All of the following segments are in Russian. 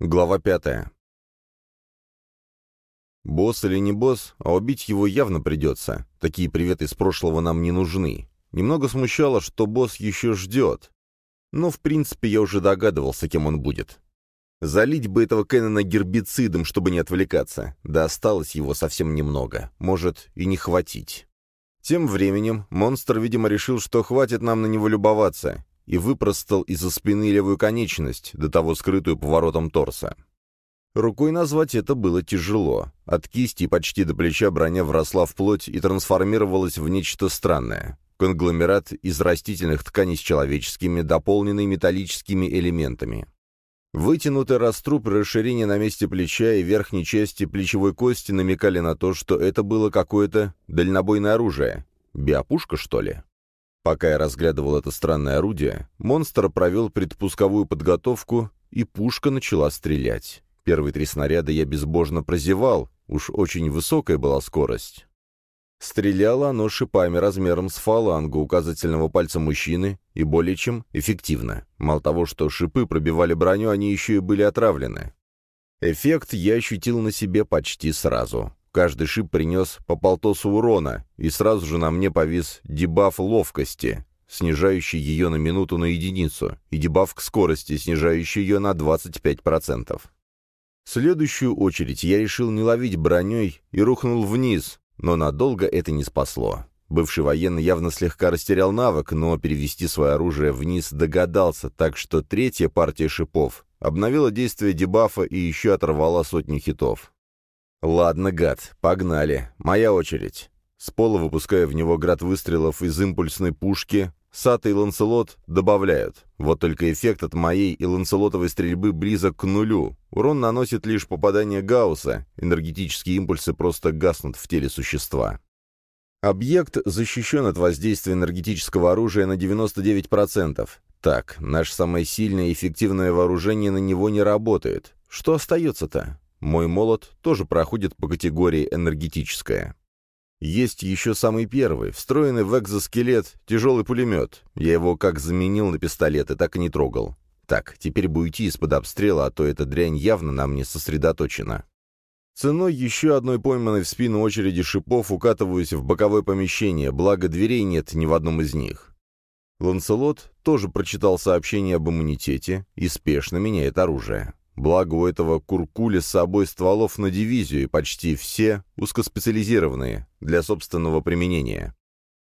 Глава пятая. Босс или не босс, а убить его явно придется. Такие приветы из прошлого нам не нужны. Немного смущало, что босс еще ждет. Но, в принципе, я уже догадывался, кем он будет. Залить бы этого Кеннона гербицидом, чтобы не отвлекаться. Да осталось его совсем немного. Может, и не хватить. Тем временем монстр, видимо, решил, что хватит нам на него любоваться, и выпростал из-за спины левую конечность, до того скрытую поворотом торса. Рукой назвать это было тяжело. От кисти почти до плеча броня вросла в плоть и трансформировалась в нечто странное. Конгломерат из растительных тканей с человеческими, дополненный металлическими элементами. Вытянутый раструб расширение на месте плеча и верхней части плечевой кости намекали на то, что это было какое-то дальнобойное оружие. Биопушка, что ли? Пока я разглядывал это странное орудие, монстр провел предпусковую подготовку, и пушка начала стрелять. Первые три снаряда я безбожно прозевал, уж очень высокая была скорость. Стреляло оно шипами размером с фалангу указательного пальца мужчины и более чем эффективно. Мало того, что шипы пробивали броню, они еще и были отравлены. Эффект я ощутил на себе почти сразу. Каждый шип принес по полтосу урона, и сразу же на мне повис дебаф ловкости, снижающий ее на минуту на единицу, и дебаф к скорости, снижающий ее на 25%. Следующую очередь я решил не ловить броней и рухнул вниз, но надолго это не спасло. Бывший военный явно слегка растерял навык, но перевести свое оружие вниз догадался, так что третья партия шипов обновила действие дебафа и еще оторвала сотни хитов. «Ладно, гад, погнали. Моя очередь». С пола, выпуская в него град выстрелов из импульсной пушки, Сата и Ланселот добавляют. Вот только эффект от моей и Ланселотовой стрельбы близок к нулю. Урон наносит лишь попадание Гаусса, энергетические импульсы просто гаснут в теле существа. Объект защищен от воздействия энергетического оружия на 99%. Так, наше самое сильное и эффективное вооружение на него не работает. Что остается-то? Мой молот тоже проходит по категории энергетическая. Есть еще самый первый, встроенный в экзоскелет, тяжелый пулемет. Я его как заменил на пистолет и так и не трогал. Так, теперь бы уйти из-под обстрела, а то эта дрянь явно на мне сосредоточена. Ценой еще одной пойманной в спину очереди шипов укатываюсь в боковое помещение, благо дверей нет ни в одном из них. Ланселот тоже прочитал сообщение об иммунитете и спешно меняет оружие. Благо у этого куркуля с собой стволов на дивизию, и почти все узкоспециализированные, для собственного применения.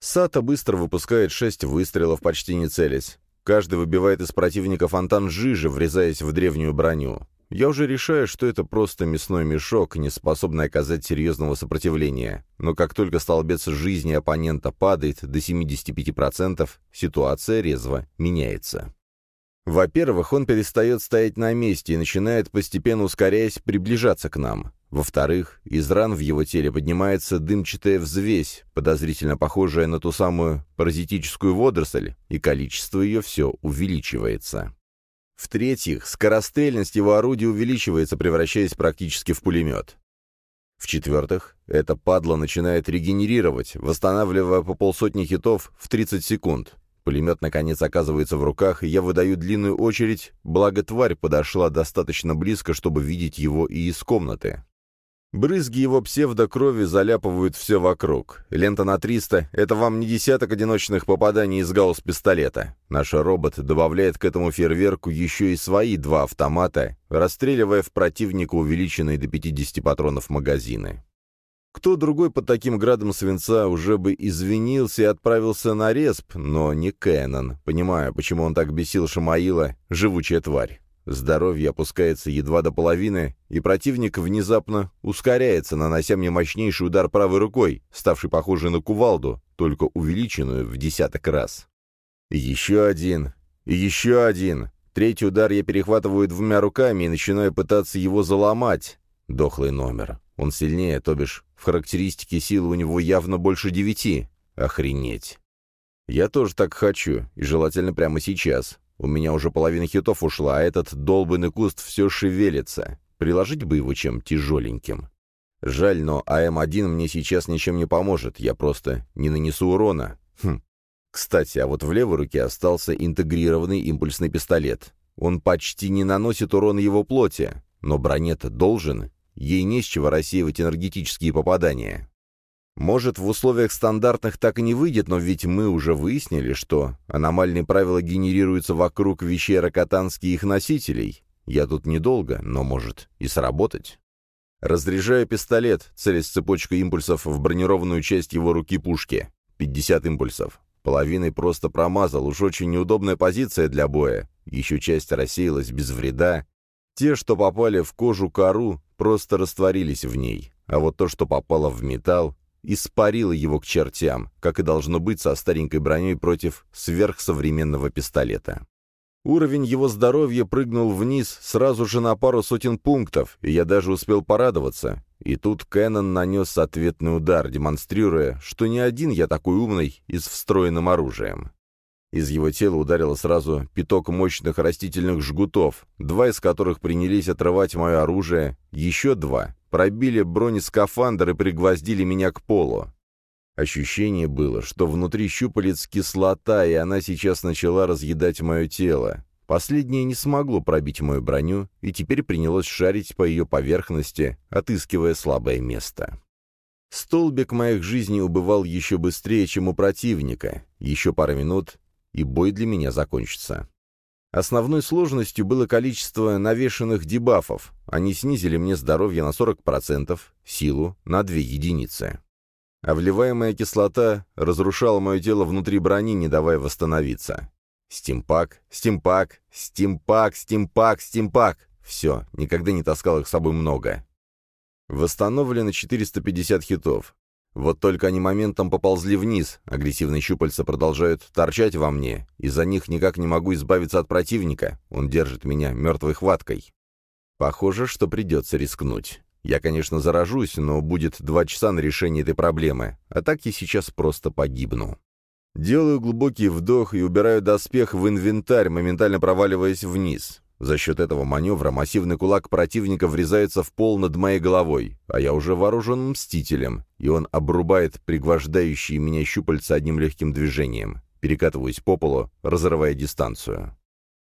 Сата быстро выпускает шесть выстрелов, почти не целясь. Каждый выбивает из противника фонтан жижи, врезаясь в древнюю броню. Я уже решаю, что это просто мясной мешок, не способный оказать серьезного сопротивления. Но как только столбец жизни оппонента падает до 75%, ситуация резво меняется. Во-первых, он перестает стоять на месте и начинает, постепенно ускоряясь, приближаться к нам. Во-вторых, из ран в его теле поднимается дымчатая взвесь, подозрительно похожая на ту самую паразитическую водоросль, и количество ее все увеличивается. В-третьих, скорострельность его орудия увеличивается, превращаясь практически в пулемет. В-четвертых, эта падла начинает регенерировать, восстанавливая по полсотни хитов в 30 секунд. Пулемет, наконец, оказывается в руках, и я выдаю длинную очередь, благо тварь подошла достаточно близко, чтобы видеть его и из комнаты. Брызги его псевдокрови заляпывают все вокруг. Лента на 300 — это вам не десяток одиночных попаданий из гаусс-пистолета. Наш робот добавляет к этому фейерверку еще и свои два автомата, расстреливая в противника увеличенные до 50 патронов магазины. Кто другой под таким градом свинца уже бы извинился и отправился на респ, но не Кэнон. Понимаю, почему он так бесил Шамаила, живучая тварь. Здоровье опускается едва до половины, и противник внезапно ускоряется, нанося мне мощнейший удар правой рукой, ставший похожий на кувалду, только увеличенную в десяток раз. еще один, еще один. Третий удар я перехватываю двумя руками и начинаю пытаться его заломать. Дохлый номер. Он сильнее, то бишь в характеристике силы у него явно больше девяти. Охренеть. Я тоже так хочу, и желательно прямо сейчас. У меня уже половина хитов ушла, а этот долбанный куст все шевелится. Приложить бы его чем тяжеленьким. Жаль, но АМ-1 мне сейчас ничем не поможет, я просто не нанесу урона. Хм. Кстати, а вот в левой руке остался интегрированный импульсный пистолет. Он почти не наносит урона его плоти, но бронет должен, ей не с чего рассеивать энергетические попадания. Может, в условиях стандартных так и не выйдет, но ведь мы уже выяснили, что аномальные правила генерируются вокруг вещей Рокотански их носителей. Я тут недолго, но может и сработать. Разряжаю пистолет, целясь цепочкой импульсов в бронированную часть его руки пушки. 50 импульсов. Половиной просто промазал, уж очень неудобная позиция для боя. Еще часть рассеялась без вреда. Те, что попали в кожу кору, просто растворились в ней. А вот то, что попало в металл, испарило его к чертям, как и должно быть со старенькой броней против сверхсовременного пистолета. Уровень его здоровья прыгнул вниз сразу же на пару сотен пунктов, и я даже успел порадоваться. И тут Кэннон нанес ответный удар, демонстрируя, что не один я такой умный и с встроенным оружием. Из его тела ударило сразу пяток мощных растительных жгутов, два из которых принялись отрывать мое оружие, еще два пробили бронескафандр и пригвоздили меня к полу. Ощущение было, что внутри щупалец кислота, и она сейчас начала разъедать мое тело. Последнее не смогло пробить мою броню, и теперь принялось шарить по ее поверхности, отыскивая слабое место. Столбик моих жизней убывал еще быстрее, чем у противника. Еще пара минут, и бой для меня закончится. Основной сложностью было количество навешанных дебафов. Они снизили мне здоровье на 40%, силу на 2 единицы. А вливаемая кислота разрушала мое тело внутри брони, не давая восстановиться. Стимпак, стимпак, стимпак, стимпак, стимпак. Все, никогда не таскал их с собой много. Восстановлено 450 хитов. Вот только они моментом поползли вниз, агрессивные щупальца продолжают торчать во мне, из-за них никак не могу избавиться от противника, он держит меня мертвой хваткой. Похоже, что придется рискнуть. Я, конечно, заражусь, но будет два часа на решение этой проблемы, а так я сейчас просто погибну. Делаю глубокий вдох и убираю доспех в инвентарь, моментально проваливаясь вниз. За счет этого маневра массивный кулак противника врезается в пол над моей головой, а я уже вооружен мстителем, и он обрубает пригвождающие меня щупальца одним легким движением. Перекатываюсь по полу, разрывая дистанцию.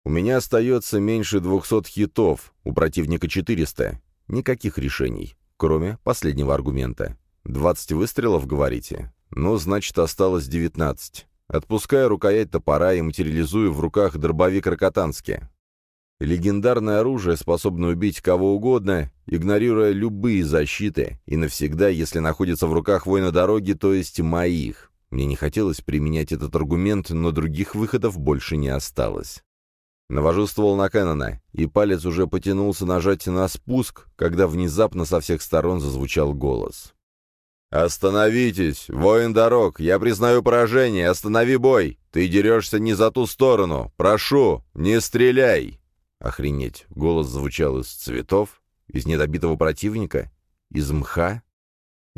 У меня остается меньше 200 хитов, у противника 400. Никаких решений, кроме последнего аргумента. 20 выстрелов, говорите? Ну, значит, осталось 19. Отпускаю рукоять топора и материализую в руках дробовик Рокотански. Легендарное оружие, способное убить кого угодно, игнорируя любые защиты, и навсегда, если находится в руках воина дороги, то есть моих. Мне не хотелось применять этот аргумент, но других выходов больше не осталось. Навожу ствол на Кэннона, и палец уже потянулся нажать на спуск, когда внезапно со всех сторон зазвучал голос. «Остановитесь! Воин дорог! Я признаю поражение! Останови бой! Ты дерешься не за ту сторону! Прошу, не стреляй!» Охренеть, голос звучал из цветов, из недобитого противника, из мха.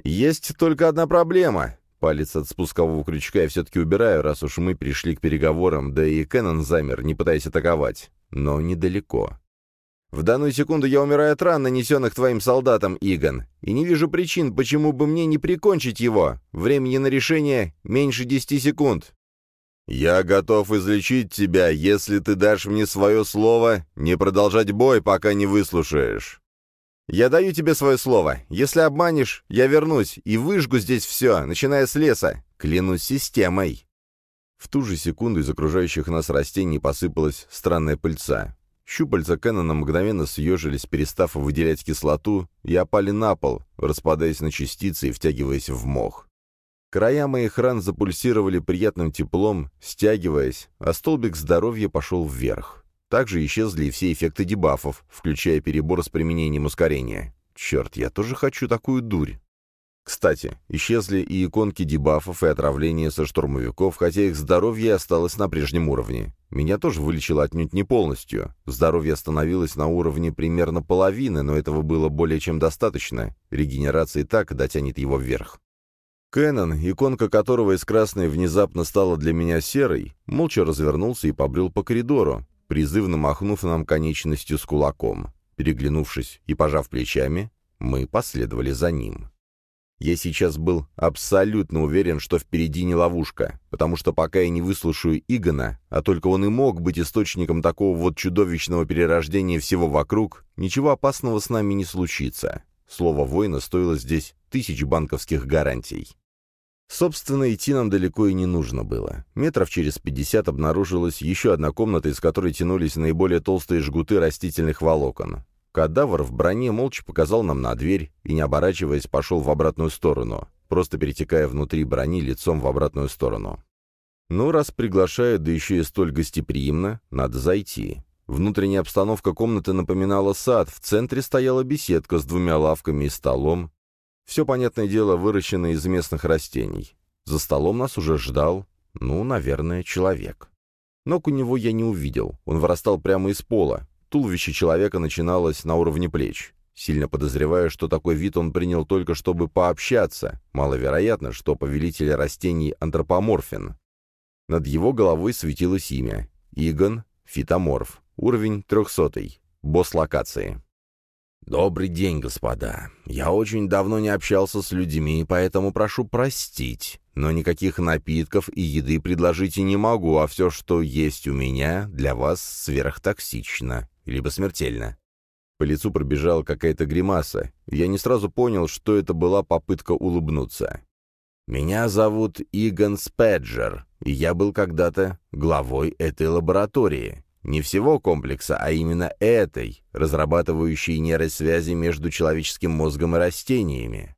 «Есть только одна проблема!» Палец от спускового крючка я все-таки убираю, раз уж мы пришли к переговорам, да и Кэннон замер, не пытаясь атаковать. Но недалеко. В данную секунду я умираю от ран, нанесенных твоим солдатам, Игон, и не вижу причин, почему бы мне не прикончить его. Времени на решение меньше десяти секунд. «Я готов излечить тебя, если ты дашь мне свое слово не продолжать бой, пока не выслушаешь». «Я даю тебе свое слово. Если обманешь, я вернусь и выжгу здесь все, начиная с леса. Клянусь системой». В ту же секунду из окружающих нас растений посыпалась странная пыльца. Щупальца Кэннона мгновенно съежились, перестав выделять кислоту, и опали на пол, распадаясь на частицы и втягиваясь в мох. Края моих ран запульсировали приятным теплом, стягиваясь, а столбик здоровья пошел вверх. Также исчезли и все эффекты дебафов, включая перебор с применением ускорения. Черт, я тоже хочу такую дурь. Кстати, исчезли и иконки дебафов и отравления со штурмовиков, хотя их здоровье осталось на прежнем уровне. Меня тоже вылечило отнюдь не полностью. Здоровье остановилось на уровне примерно половины, но этого было более чем достаточно. Регенерация и так дотянет его вверх. Кэнон, иконка которого из красной внезапно стала для меня серой, молча развернулся и побрел по коридору, призывно махнув нам конечностью с кулаком. Переглянувшись и пожав плечами, мы последовали за ним. Я сейчас был абсолютно уверен, что впереди не ловушка, потому что пока я не выслушаю Игона, а только он и мог быть источником такого вот чудовищного перерождения всего вокруг, ничего опасного с нами не случится. Слово «воина» стоило здесь тысяч банковских гарантий. Собственно, идти нам далеко и не нужно было. Метров через пятьдесят обнаружилась еще одна комната, из которой тянулись наиболее толстые жгуты растительных волокон. Кадавр в броне молча показал нам на дверь и, не оборачиваясь, пошел в обратную сторону, просто перетекая внутри брони лицом в обратную сторону. Ну, раз приглашают, да еще и столь гостеприимно, надо зайти. Внутренняя обстановка комнаты напоминала сад, в центре стояла беседка с двумя лавками и столом. Все, понятное дело, выращено из местных растений. За столом нас уже ждал, ну, наверное, человек. Ног у него я не увидел, он вырастал прямо из пола, Туловище человека начиналось на уровне плеч. Сильно подозревая, что такой вид он принял только чтобы пообщаться, маловероятно, что повелитель растений антропоморфен. Над его головой светилось имя — Игон Фитоморф, уровень трехсотый, босс локации. «Добрый день, господа. Я очень давно не общался с людьми, поэтому прошу простить. Но никаких напитков и еды предложить и не могу, а все, что есть у меня, для вас сверхтоксично либо смертельно. По лицу пробежала какая-то гримаса, я не сразу понял, что это была попытка улыбнуться. «Меня зовут Иган Спеджер, и я был когда-то главой этой лаборатории. Не всего комплекса, а именно этой, разрабатывающей нейросвязи между человеческим мозгом и растениями.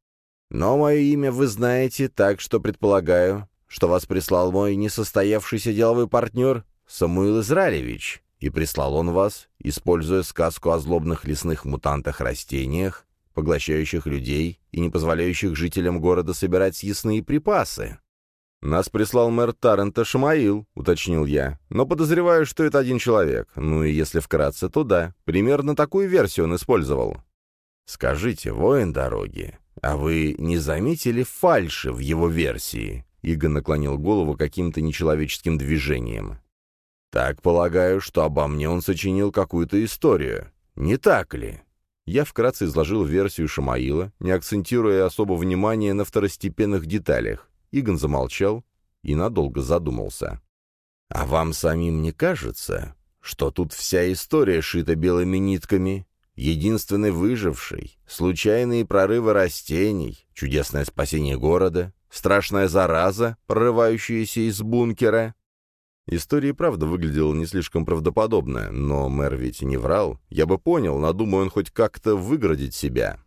Но мое имя вы знаете, так что предполагаю, что вас прислал мой несостоявшийся деловой партнер Самуил Израилевич. И прислал он вас, используя сказку о злобных лесных мутантах-растениях, поглощающих людей и не позволяющих жителям города собирать съестные припасы. «Нас прислал мэр Таррента Шамаил», — уточнил я, «но подозреваю, что это один человек. Ну и если вкратце, то да, примерно такую версию он использовал». «Скажите, воин дороги, а вы не заметили фальши в его версии?» Иго наклонил голову каким-то нечеловеческим движением. Так полагаю, что обо мне он сочинил какую-то историю. Не так ли? Я вкратце изложил версию Шамаила, не акцентируя особо внимания на второстепенных деталях. Игон замолчал и надолго задумался. «А вам самим не кажется, что тут вся история шита белыми нитками? Единственный выживший, случайные прорывы растений, чудесное спасение города, страшная зараза, прорывающаяся из бункера?» История и правда выглядела не слишком правдоподобно, но мэр ведь не врал. Я бы понял, надумаю он хоть как-то выгородить себя.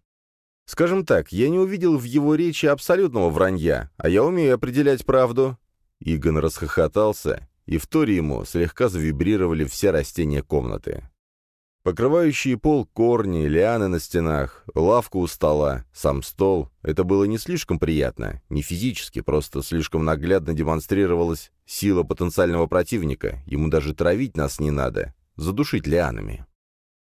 Скажем так, я не увидел в его речи абсолютного вранья, а я умею определять правду. Игон расхохотался, и в торе ему слегка завибрировали все растения комнаты. Покрывающие пол корни, лианы на стенах, лавка у стола, сам стол — это было не слишком приятно, не физически, просто слишком наглядно демонстрировалась сила потенциального противника, ему даже травить нас не надо, задушить лианами.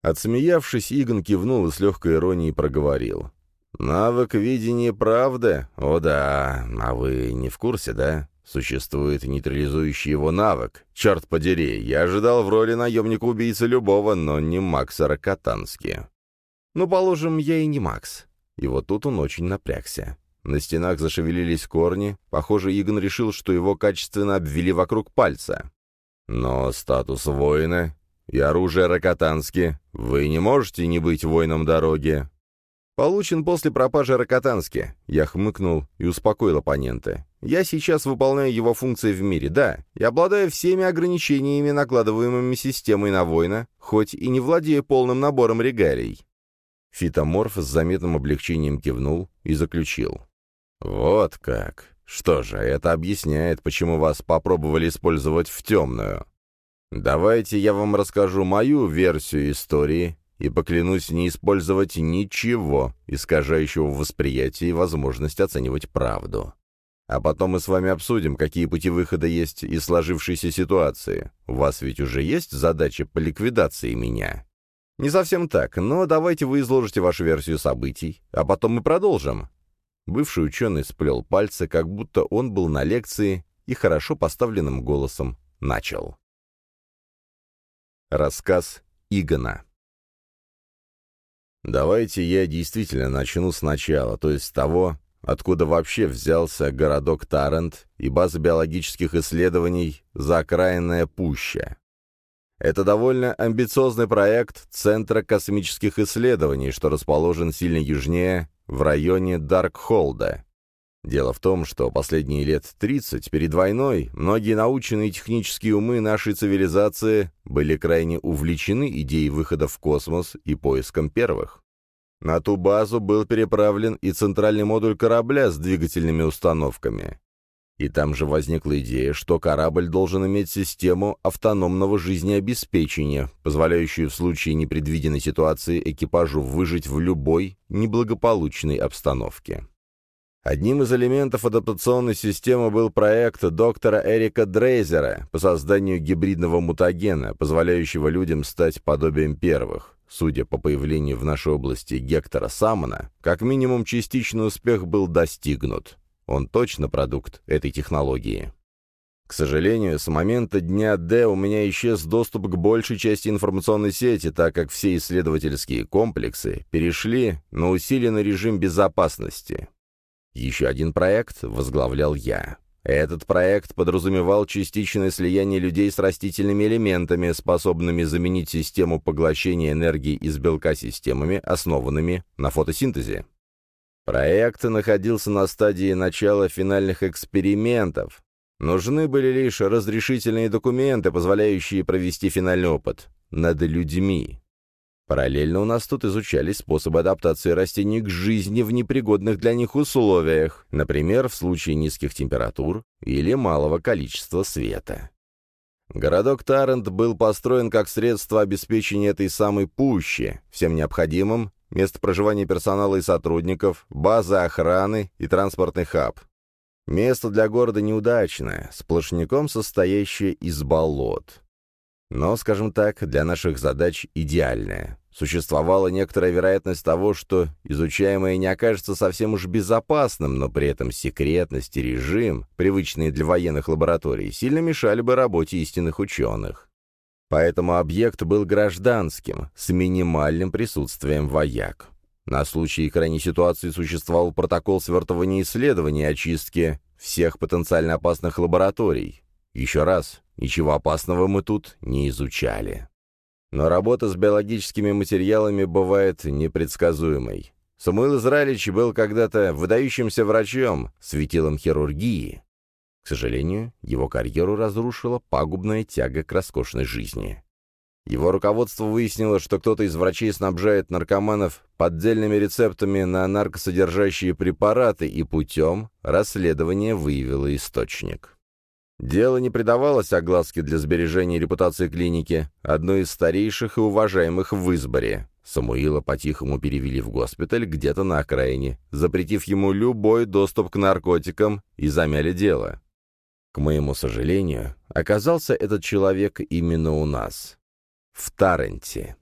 Отсмеявшись, Игон кивнул и с легкой иронией проговорил. «Навык видения правды? О да, а вы не в курсе, да? Существует нейтрализующий его навык. Черт подери, я ожидал в роли наемника-убийцы любого, но не Макса Рокотански. Ну, положим, я и не Макс. И вот тут он очень напрягся. На стенах зашевелились корни. Похоже, Игон решил, что его качественно обвели вокруг пальца. Но статус воина и оружие Рокотански. Вы не можете не быть воином дороги. Получен после пропажи Рокотански. Я хмыкнул и успокоил оппонента. Я сейчас выполняю его функции в мире, да, и обладаю всеми ограничениями, накладываемыми системой на воина, хоть и не владея полным набором регалий. Фитоморф с заметным облегчением кивнул и заключил. «Вот как. Что же, это объясняет, почему вас попробовали использовать в темную. Давайте я вам расскажу мою версию истории и поклянусь не использовать ничего, искажающего восприятие и возможность оценивать правду. А потом мы с вами обсудим, какие пути выхода есть из сложившейся ситуации. У вас ведь уже есть задача по ликвидации меня? Не совсем так, но давайте вы изложите вашу версию событий, а потом мы продолжим. Бывший ученый сплел пальцы, как будто он был на лекции, и хорошо поставленным голосом начал. Рассказ Игона Давайте я действительно начну сначала, то есть с того, откуда вообще взялся городок Тарент и база биологических исследований «Заокраинная пуща». Это довольно амбициозный проект Центра космических исследований, что расположен сильно южнее, в районе Даркхолда. Дело в том, что последние лет 30 перед войной многие научные и технические умы нашей цивилизации были крайне увлечены идеей выхода в космос и поиском первых. На ту базу был переправлен и центральный модуль корабля с двигательными установками. И там же возникла идея, что корабль должен иметь систему автономного жизнеобеспечения, позволяющую в случае непредвиденной ситуации экипажу выжить в любой неблагополучной обстановке. Одним из элементов адаптационной системы был проект доктора Эрика Дрейзера по созданию гибридного мутагена, позволяющего людям стать подобием первых. Судя по появлению в нашей области Гектора Саммона, как минимум частичный успех был достигнут. Он точно продукт этой технологии. К сожалению, с момента дня D у меня исчез доступ к большей части информационной сети, так как все исследовательские комплексы перешли на усиленный режим безопасности. Еще один проект возглавлял я. Этот проект подразумевал частичное слияние людей с растительными элементами, способными заменить систему поглощения энергии из белка системами, основанными на фотосинтезе. Проект находился на стадии начала финальных экспериментов. Нужны были лишь разрешительные документы, позволяющие провести финальный опыт над людьми. Параллельно у нас тут изучались способы адаптации растений к жизни в непригодных для них условиях, например, в случае низких температур или малого количества света. Городок Тарент был построен как средство обеспечения этой самой пущи, всем необходимым, место проживания персонала и сотрудников, база охраны и транспортный хаб. Место для города неудачное, сплошняком состоящее из болот. Но, скажем так, для наших задач идеальное. Существовала некоторая вероятность того, что изучаемое не окажется совсем уж безопасным, но при этом секретность и режим, привычные для военных лабораторий, сильно мешали бы работе истинных ученых. Поэтому объект был гражданским, с минимальным присутствием вояк. На случай крайней ситуации существовал протокол свертывания исследований и очистки всех потенциально опасных лабораторий. Еще раз, Ничего опасного мы тут не изучали. Но работа с биологическими материалами бывает непредсказуемой. Самуил Израилевич был когда-то выдающимся врачом, светилом хирургии. К сожалению, его карьеру разрушила пагубная тяга к роскошной жизни. Его руководство выяснило, что кто-то из врачей снабжает наркоманов поддельными рецептами на наркосодержащие препараты и путем расследования выявило источник. Дело не придавалось огласке для сбережения репутации клиники, одной из старейших и уважаемых в Изборе. Самуила по-тихому перевели в госпиталь где-то на окраине, запретив ему любой доступ к наркотикам, и замяли дело. К моему сожалению, оказался этот человек именно у нас, в Таренте.